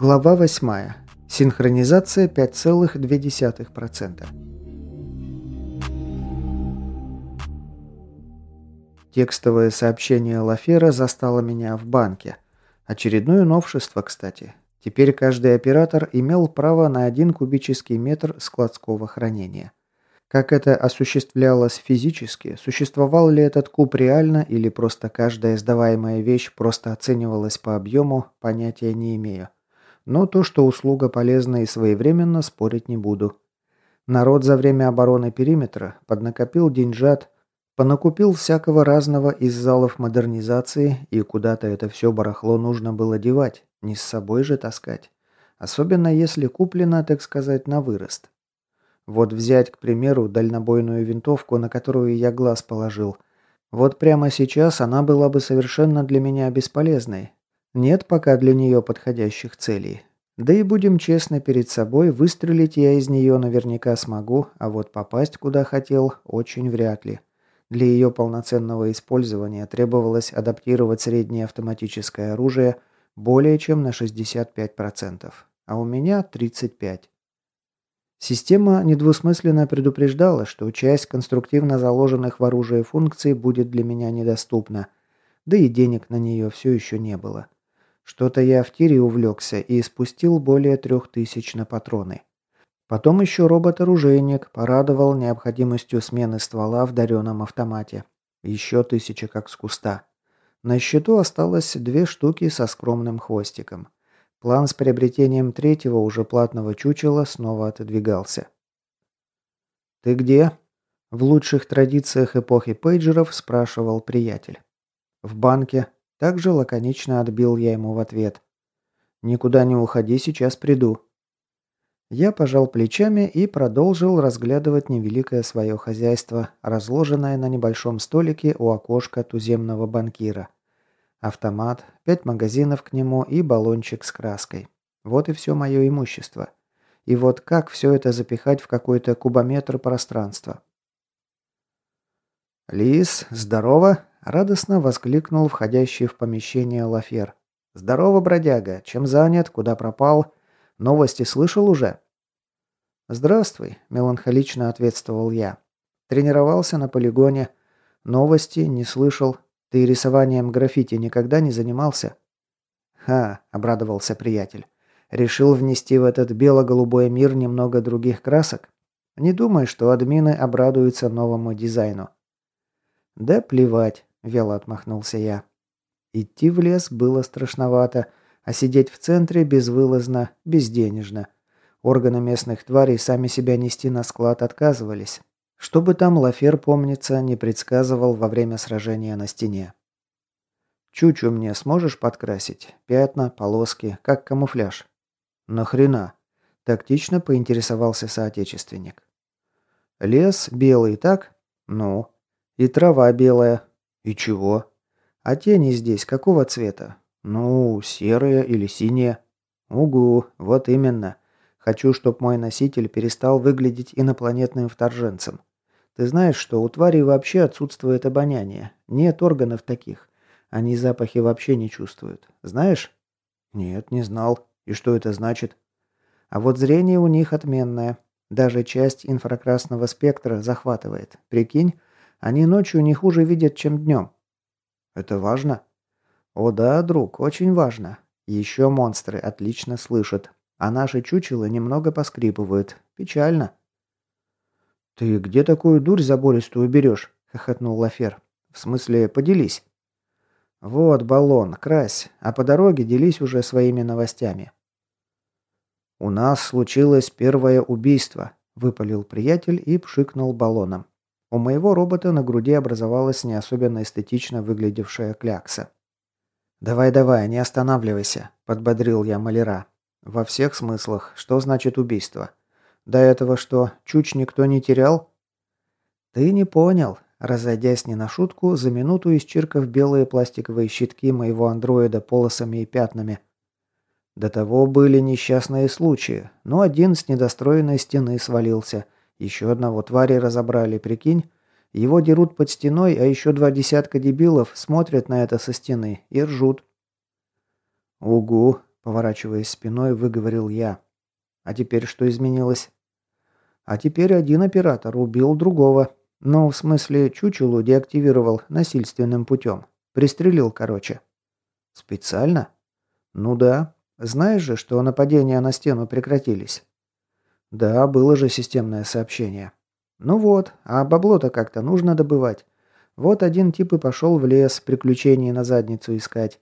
Глава 8. Синхронизация 5,2%. Текстовое сообщение Лафера застало меня в банке. Очередное новшество, кстати. Теперь каждый оператор имел право на один кубический метр складского хранения. Как это осуществлялось физически, существовал ли этот куб реально или просто каждая сдаваемая вещь просто оценивалась по объему, понятия не имею. Но то, что услуга полезна и своевременно, спорить не буду. Народ за время обороны периметра поднакопил деньжат, понакупил всякого разного из залов модернизации, и куда-то это все барахло нужно было девать, не с собой же таскать. Особенно если куплено, так сказать, на вырост. Вот взять, к примеру, дальнобойную винтовку, на которую я глаз положил. Вот прямо сейчас она была бы совершенно для меня бесполезной. Нет пока для нее подходящих целей. Да и будем честны перед собой, выстрелить я из нее наверняка смогу, а вот попасть куда хотел очень вряд ли. Для ее полноценного использования требовалось адаптировать среднее автоматическое оружие более чем на 65%, а у меня 35%. Система недвусмысленно предупреждала, что часть конструктивно заложенных в оружие функций будет для меня недоступна, да и денег на нее все еще не было. Что-то я в тире увлекся и спустил более трех тысяч на патроны. Потом еще робот-оружейник порадовал необходимостью смены ствола в дареном автомате. Еще тысяча как с куста. На счету осталось две штуки со скромным хвостиком. План с приобретением третьего уже платного чучела снова отодвигался. «Ты где?» – в лучших традициях эпохи пейджеров спрашивал приятель. «В банке». Также лаконично отбил я ему в ответ. «Никуда не уходи, сейчас приду». Я пожал плечами и продолжил разглядывать невеликое свое хозяйство, разложенное на небольшом столике у окошка туземного банкира – Автомат, пять магазинов к нему и баллончик с краской. Вот и все мое имущество. И вот как все это запихать в какой-то кубометр пространства? «Лис, здорово!» – радостно воскликнул входящий в помещение Лафер. «Здорово, бродяга! Чем занят? Куда пропал? Новости слышал уже?» «Здравствуй», – меланхолично ответствовал я. «Тренировался на полигоне. Новости не слышал. Ты рисованием граффити никогда не занимался?» «Ха», — обрадовался приятель. «Решил внести в этот бело-голубой мир немного других красок? Не думай, что админы обрадуются новому дизайну». «Да плевать», — вяло отмахнулся я. Идти в лес было страшновато, а сидеть в центре безвылазно, безденежно. Органы местных тварей сами себя нести на склад отказывались. Что бы там Лафер, помнится, не предсказывал во время сражения на стене. «Чучу мне сможешь подкрасить? Пятна, полоски, как камуфляж?» «Нахрена?» – тактично поинтересовался соотечественник. «Лес белый, так?» «Ну?» «И трава белая». «И чего?» «А тени здесь какого цвета?» «Ну, серые или синие». «Угу, вот именно. Хочу, чтобы мой носитель перестал выглядеть инопланетным вторженцем. Ты знаешь, что у тварей вообще отсутствует обоняние. Нет органов таких. Они запахи вообще не чувствуют. Знаешь? Нет, не знал. И что это значит? А вот зрение у них отменное. Даже часть инфракрасного спектра захватывает. Прикинь, они ночью не хуже видят, чем днем. Это важно? О да, друг, очень важно. Еще монстры отлично слышат. А наши чучела немного поскрипывают. Печально. «Ты где такую дурь забористую берешь?» – хохотнул Лафер. «В смысле, поделись». «Вот баллон, крась, а по дороге делись уже своими новостями». «У нас случилось первое убийство», – выпалил приятель и пшикнул баллоном. У моего робота на груди образовалась не особенно эстетично выглядевшая клякса. «Давай-давай, не останавливайся», – подбодрил я маляра. «Во всех смыслах. Что значит убийство?» До этого что, чуч никто не терял? Ты не понял. Разойдясь не на шутку, за минуту исчиркав белые пластиковые щитки моего андроида полосами и пятнами. До того были несчастные случаи, но один с недостроенной стены свалился. Еще одного твари разобрали, прикинь? Его дерут под стеной, а еще два десятка дебилов смотрят на это со стены и ржут. «Угу», поворачиваясь спиной, выговорил я. А теперь что изменилось? А теперь один оператор убил другого. Ну, в смысле, чучелу деактивировал насильственным путем. Пристрелил, короче. Специально? Ну да. Знаешь же, что нападения на стену прекратились? Да, было же системное сообщение. Ну вот, а бабло-то как-то нужно добывать. Вот один тип и пошел в лес, приключений на задницу искать.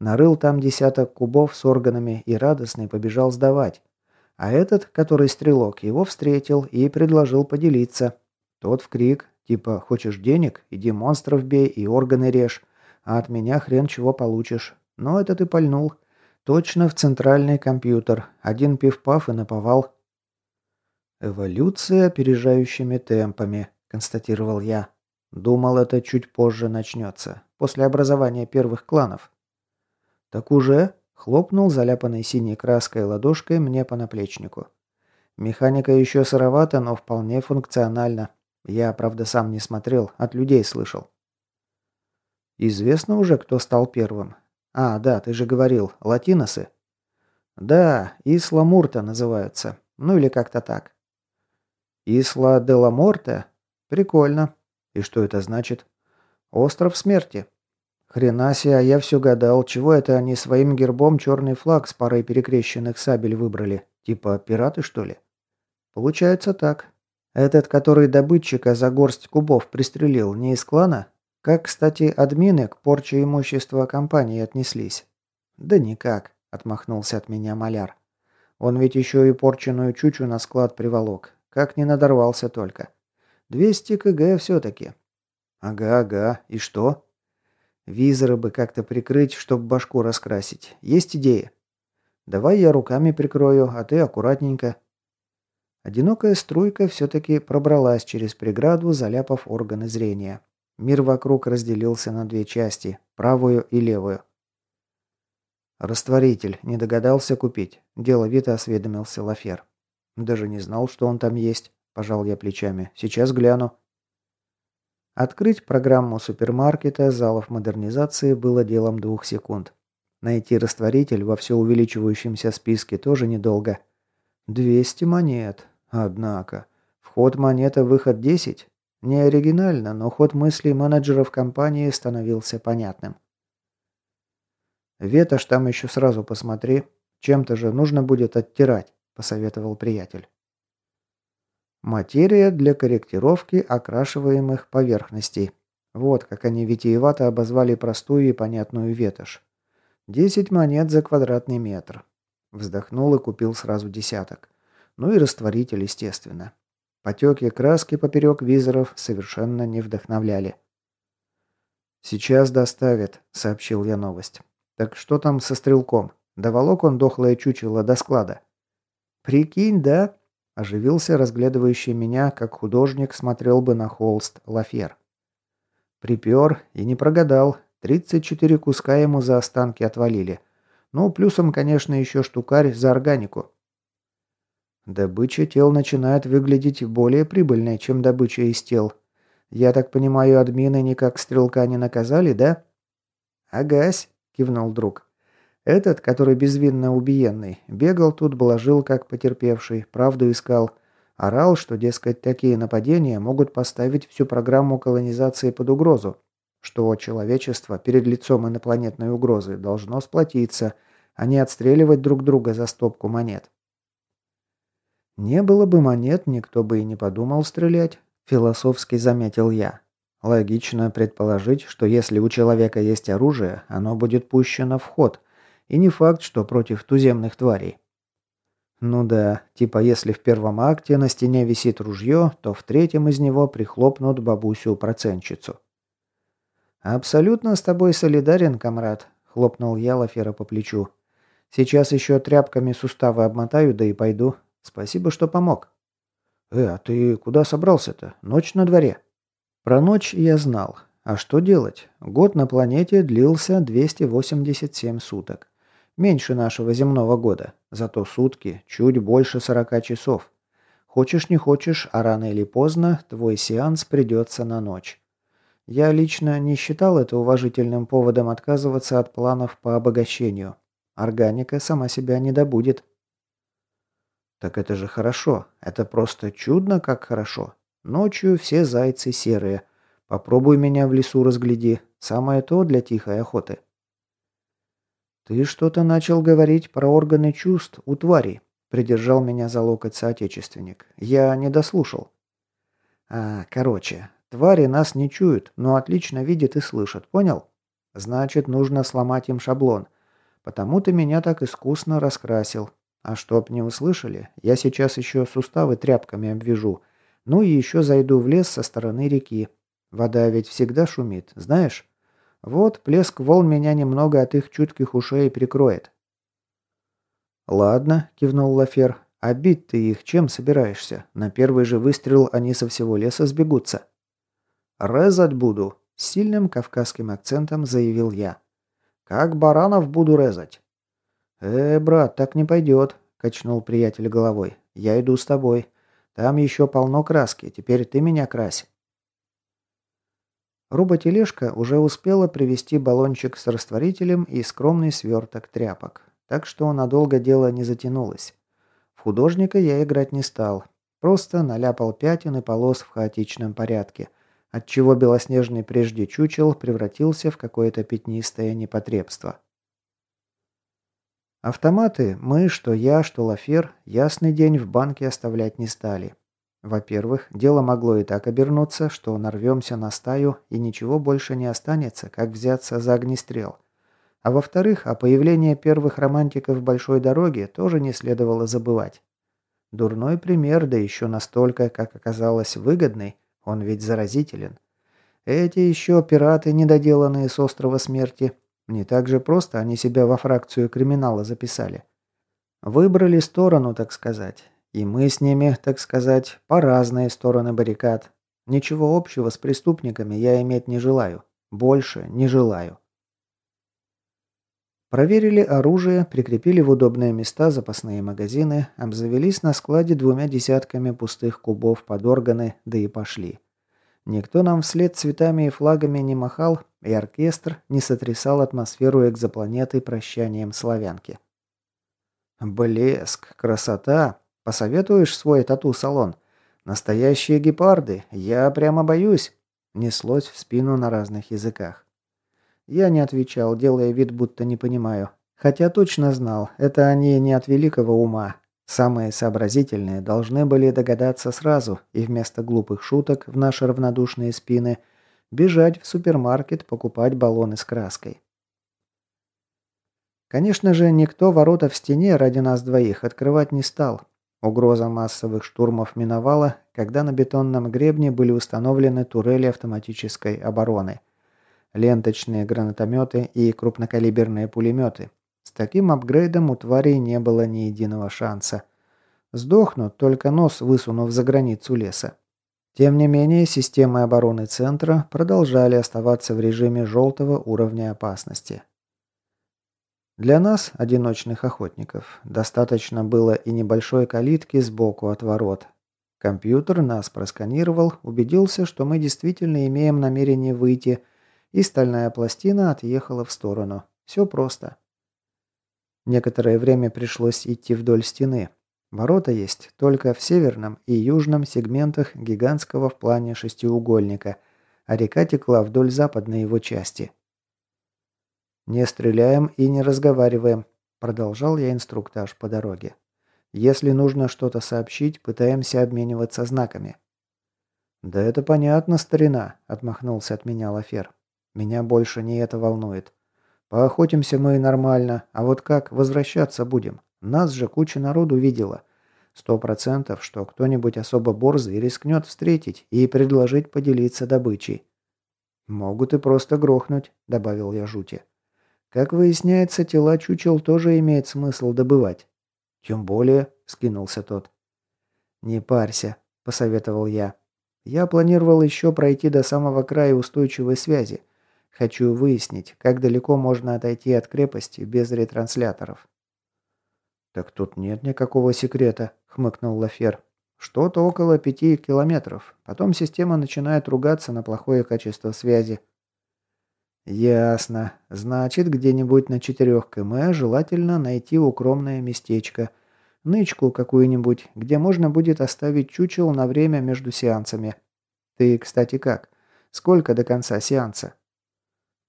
Нарыл там десяток кубов с органами и радостный побежал сдавать. А этот, который стрелок, его встретил и предложил поделиться. Тот в крик, типа «Хочешь денег? Иди монстров бей и органы режь, а от меня хрен чего получишь». Но этот и пальнул. Точно в центральный компьютер. Один пив-паф и наповал. «Эволюция опережающими темпами», – констатировал я. Думал, это чуть позже начнется, после образования первых кланов. «Так уже?» – хлопнул заляпанной синей краской ладошкой мне по наплечнику. «Механика еще сыровата, но вполне функциональна. Я, правда, сам не смотрел, от людей слышал». «Известно уже, кто стал первым?» «А, да, ты же говорил, латиносы?» «Да, Исла Мурта называются. Ну или как-то так». «Исла де ла Морте? Прикольно. И что это значит?» «Остров смерти. Хрена а я все гадал, чего это они своим гербом черный флаг с парой перекрещенных сабель выбрали? Типа пираты, что ли? Получается так. Этот, который добытчика за горсть кубов пристрелил, не из клана? Как, кстати, админы к порче имущества компании отнеслись? Да никак, отмахнулся от меня маляр. Он ведь еще и порченую чучу на склад приволок. Как не надорвался только. 200 кг все-таки. Ага, ага. И что? Визоры бы как-то прикрыть, чтобы башку раскрасить. Есть идея? Давай я руками прикрою, а ты аккуратненько. Одинокая струйка все-таки пробралась через преграду, заляпав органы зрения. Мир вокруг разделился на две части, правую и левую. «Растворитель. Не догадался купить?» – деловито осведомился Лафер. «Даже не знал, что он там есть», – пожал я плечами. «Сейчас гляну». Открыть программу супермаркета залов модернизации было делом двух секунд. Найти растворитель во все увеличивающемся списке тоже недолго. 200 монет. Однако. Вход монета, выход 10. Не оригинально, но ход мыслей менеджеров компании становился понятным. «Ветошь там еще сразу посмотри. Чем-то же нужно будет оттирать», – посоветовал приятель. Материя для корректировки окрашиваемых поверхностей. Вот как они витиевато обозвали простую и понятную ветошь. Десять монет за квадратный метр. Вздохнул и купил сразу десяток. Ну и растворитель, естественно. Потеки краски поперек визоров совершенно не вдохновляли. «Сейчас доставят», — сообщил я новость. «Так что там со стрелком? Доволок он дохлое чучело до склада?» «Прикинь, да?» Оживился разглядывающий меня, как художник смотрел бы на холст Лафер. Припер и не прогадал. 34 куска ему за останки отвалили. Ну, плюсом, конечно, еще штукарь за органику. Добыча тел начинает выглядеть более прибыльной, чем добыча из тел. Я так понимаю, админы никак стрелка не наказали, да? «Агась», — кивнул друг. Этот, который безвинно убиенный, бегал тут, блажил как потерпевший, правду искал. Орал, что, дескать, такие нападения могут поставить всю программу колонизации под угрозу, что человечество перед лицом инопланетной угрозы должно сплотиться, а не отстреливать друг друга за стопку монет. «Не было бы монет, никто бы и не подумал стрелять», – философски заметил я. Логично предположить, что если у человека есть оружие, оно будет пущено в ход – и не факт, что против туземных тварей. Ну да, типа если в первом акте на стене висит ружье, то в третьем из него прихлопнут бабусю-процентщицу. «Абсолютно с тобой солидарен, комрад», — хлопнул я Лафера по плечу. «Сейчас еще тряпками суставы обмотаю, да и пойду. Спасибо, что помог». «Э, а ты куда собрался-то? Ночь на дворе». Про ночь я знал. А что делать? Год на планете длился 287 суток. Меньше нашего земного года. Зато сутки чуть больше 40 часов. Хочешь не хочешь, а рано или поздно твой сеанс придется на ночь. Я лично не считал это уважительным поводом отказываться от планов по обогащению. Органика сама себя не добудет. Так это же хорошо. Это просто чудно, как хорошо. Ночью все зайцы серые. Попробуй меня в лесу разгляди. Самое то для тихой охоты. Ты что-то начал говорить про органы чувств у тварей. Придержал меня за локоть соотечественник. Я не дослушал. А, короче, твари нас не чуют, но отлично видят и слышат, понял? Значит, нужно сломать им шаблон. Потому ты меня так искусно раскрасил. А чтоб не услышали, я сейчас еще суставы тряпками обвяжу. Ну и еще зайду в лес со стороны реки. Вода ведь всегда шумит, знаешь? Вот плеск волн меня немного от их чутких ушей прикроет. «Ладно», — кивнул Лафер. «А бить ты их чем собираешься? На первый же выстрел они со всего леса сбегутся». «Резать буду», — сильным кавказским акцентом заявил я. «Как баранов буду резать». «Э, брат, так не пойдет», — качнул приятель головой. «Я иду с тобой. Там еще полно краски. Теперь ты меня крась». Роботележка уже успела привезти баллончик с растворителем и скромный сверток тряпок. Так что надолго дело не затянулось. В художника я играть не стал. Просто наляпал пятен и полос в хаотичном порядке, отчего белоснежный прежде чучел превратился в какое-то пятнистое непотребство. Автоматы мы, что я, что Лафер, ясный день в банке оставлять не стали. Во-первых, дело могло и так обернуться, что нарвемся на стаю и ничего больше не останется, как взяться за огнестрел. А во-вторых, о появлении первых романтиков большой дороги тоже не следовало забывать. Дурной пример, да еще настолько, как оказалось, выгодный, он ведь заразителен. Эти еще пираты, недоделанные с острова смерти, не так же просто они себя во фракцию криминала записали. Выбрали сторону, так сказать. И мы с ними, так сказать, по разные стороны баррикад. Ничего общего с преступниками я иметь не желаю. Больше не желаю. Проверили оружие, прикрепили в удобные места запасные магазины, обзавелись на складе двумя десятками пустых кубов под органы, да и пошли. Никто нам вслед цветами и флагами не махал, и оркестр не сотрясал атмосферу экзопланеты прощанием славянки. «Блеск, красота! Посоветуешь свой тату-салон? Настоящие гепарды, я прямо боюсь!» Неслось в спину на разных языках. Я не отвечал, делая вид, будто не понимаю. Хотя точно знал, это они не от великого ума, Самые сообразительные должны были догадаться сразу и вместо глупых шуток в наши равнодушные спины бежать в супермаркет покупать баллоны с краской. Конечно же, никто ворота в стене ради нас двоих открывать не стал. Угроза массовых штурмов миновала, когда на бетонном гребне были установлены турели автоматической обороны, ленточные гранатометы и крупнокалиберные пулеметы, с таким апгрейдом у тварей не было ни единого шанса. Сдохнут, только нос высунув за границу леса. Тем не менее, системы обороны центра продолжали оставаться в режиме желтого уровня опасности. Для нас, одиночных охотников, достаточно было и небольшой калитки сбоку от ворот. Компьютер нас просканировал, убедился, что мы действительно имеем намерение выйти, и стальная пластина отъехала в сторону. Все просто. Некоторое время пришлось идти вдоль стены. Ворота есть только в северном и южном сегментах гигантского в плане шестиугольника, а река текла вдоль западной его части. «Не стреляем и не разговариваем», – продолжал я инструктаж по дороге. «Если нужно что-то сообщить, пытаемся обмениваться знаками». «Да это понятно, старина», – отмахнулся от меня Лафер. «Меня больше не это волнует. Поохотимся мы нормально, а вот как возвращаться будем? Нас же куча народу видела. Сто процентов, что кто-нибудь особо борзый рискнет встретить и предложить поделиться добычей. «Могут и просто грохнуть», — добавил я жути. «Как выясняется, тела чучел тоже имеет смысл добывать». «Тем более», — скинулся тот. «Не парься», — посоветовал я. «Я планировал еще пройти до самого края устойчивой связи, Хочу выяснить, как далеко можно отойти от крепости без ретрансляторов. «Так тут нет никакого секрета», — хмыкнул Лафер. «Что-то около пяти километров. Потом система начинает ругаться на плохое качество связи». «Ясно. Значит, где-нибудь на 4 км желательно найти укромное местечко. Нычку какую-нибудь, где можно будет оставить чучел на время между сеансами. Ты, кстати, как? Сколько до конца сеанса?»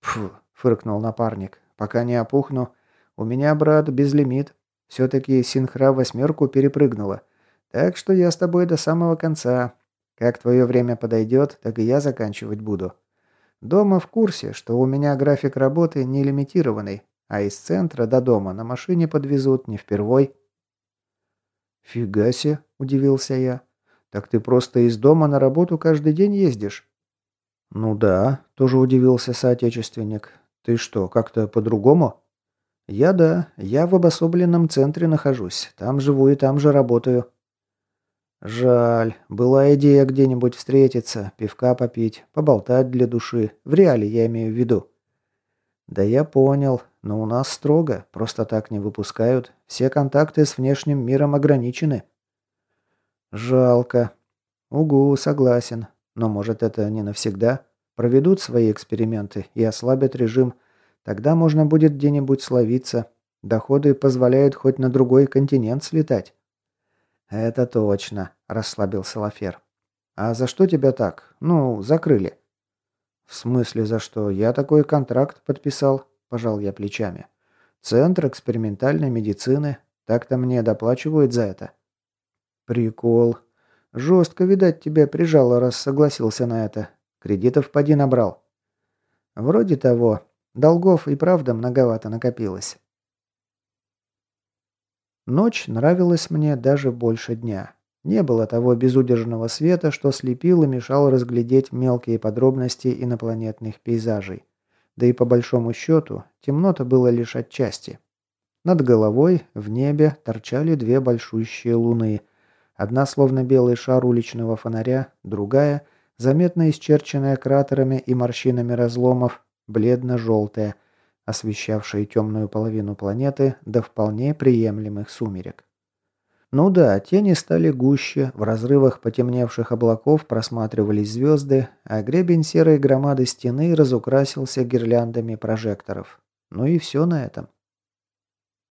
«Фу», — фыркнул напарник. «Пока не опухну. У меня, брат, безлимит. Все-таки синхра восьмерку перепрыгнула. Так что я с тобой до самого конца. Как твое время подойдет, так и я заканчивать буду». Дома в курсе, что у меня график работы не лимитированный, а из центра до дома на машине подвезут не впервой. «Фига себе!» – удивился я. «Так ты просто из дома на работу каждый день ездишь?» «Ну да», – тоже удивился соотечественник. «Ты что, как-то по-другому?» «Я да. Я в обособленном центре нахожусь. Там живу и там же работаю». Жаль. Была идея где-нибудь встретиться, пивка попить, поболтать для души. В реале я имею в виду. Да я понял, но у нас строго, просто так не выпускают. Все контакты с внешним миром ограничены. Жалко. Угу, согласен. Но может это не навсегда? Проведут свои эксперименты и ослабят режим. Тогда можно будет где-нибудь словиться. Доходы позволяют хоть на другой континент слетать. «Это точно», – расслабился Лафер. «А за что тебя так? Ну, закрыли». «В смысле за что? Я такой контракт подписал», – пожал я плечами. «Центр экспериментальной медицины. Так-то мне доплачивают за это». «Прикол. Жестко, видать, тебя прижало, раз согласился на это. Кредитов поди набрал». «Вроде того. Долгов и правда многовато накопилось». Ночь нравилась мне даже больше дня. Не было того безудержного света, что слепил и мешал разглядеть мелкие подробности инопланетных пейзажей. Да и по большому счету, темнота было лишь отчасти. Над головой, в небе, торчали две большущие луны. Одна словно белый шар уличного фонаря, другая, заметно исчерченная кратерами и морщинами разломов, бледно-желтая – освещавшие темную половину планеты до вполне приемлемых сумерек. Ну да, тени стали гуще, в разрывах потемневших облаков просматривались звезды, а гребень серой громады стены разукрасился гирляндами прожекторов. Ну и все на этом.